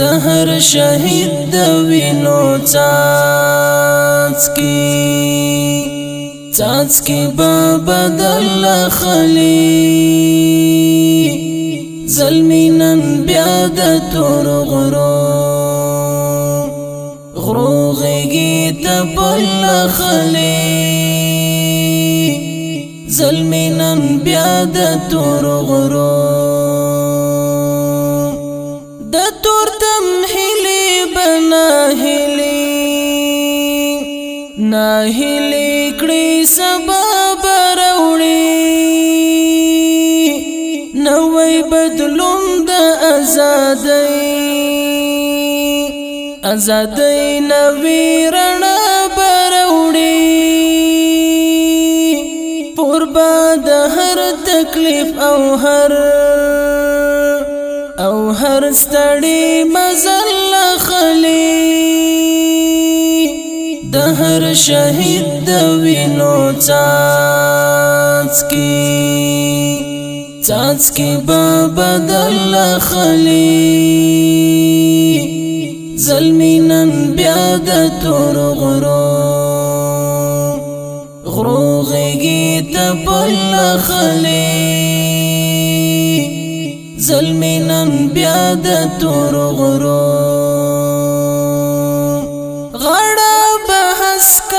د هر شهید د وینو څاڅکی څاڅکی به بدل خلی زلمی نن بیا د تور غرو غرو غیږي ته بل خلی زلمی نن بیا د تور غرو نه لیکړي سبب راوړي نوې بدلون د ازادۍ ازادۍ نوې رڼا براوړي پربا د هر تکلیف او هر او هر ستړي مزل خلی د هر شهید د وینو څاڅکی څاڅکی به بدل خلی زلمینن بیا د تور غرو غرو غیږي ته بل خلی زلمینن بیا د تور غرو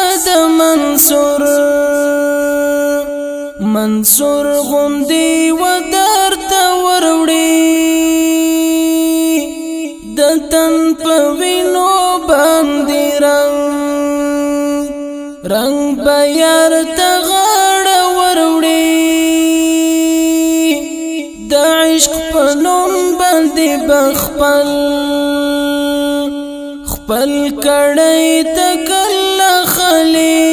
د منصور منصور غوندي و درته وروړي د تن په وینو باندې رنگ رنگ به یار ته غاړه وروړي د عشق په نوم باندې بخپل خپل کړی تکل اخلي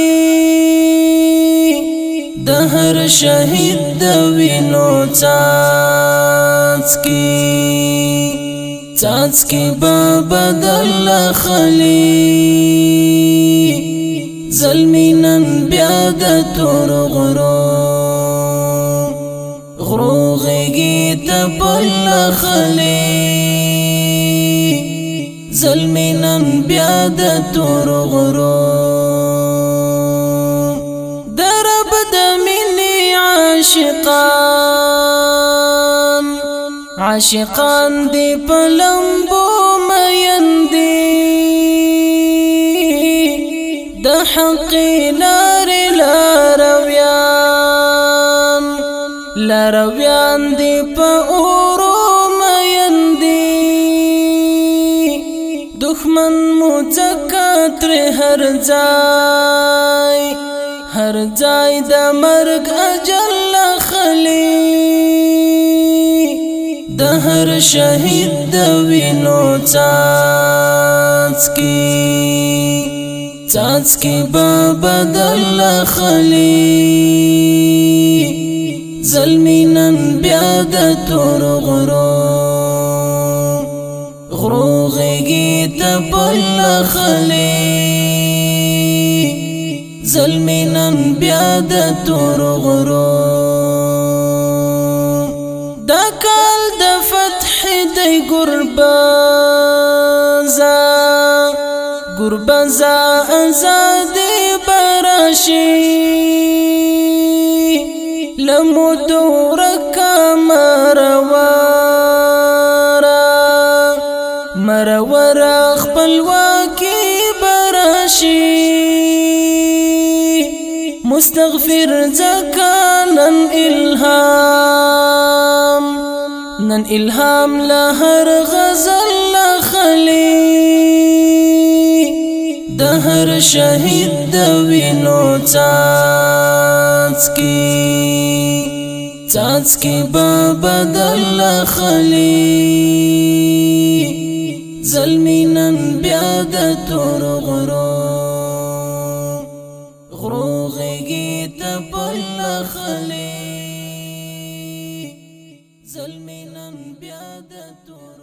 د هر شهید د وینو څاڅکي څاڅکي به بدل اخلي زلمی نن بیا د تور غرو غرو غیږي ته بل اخلي زلمینن بیا د تور غرو درب د منی عاشقان عاشقان دی پلمبو میندی د حق لا لارویان لارویان دی په دخمن مو چکاتر هر ځای هر ځای د مرګ اجل خلی د هر شهید د وینو چاڅ کی چاڅ کی بدل خلی زلمی نن بیا د تور غرور تبل خلی ظلمینن بیا د تور غرو د کال د فتح د ګربزا ګربزا آزاد براشي لمو دور کمروا شي مستغفر زکانن الهام نن الهام له هر غزل لخلی د هر شهید د وینو چانس کی چانس کی بابا د لخلی زلمینن بیا د تور غرو غروغي غیږي ته خلي خلی زلمینن بیا د تور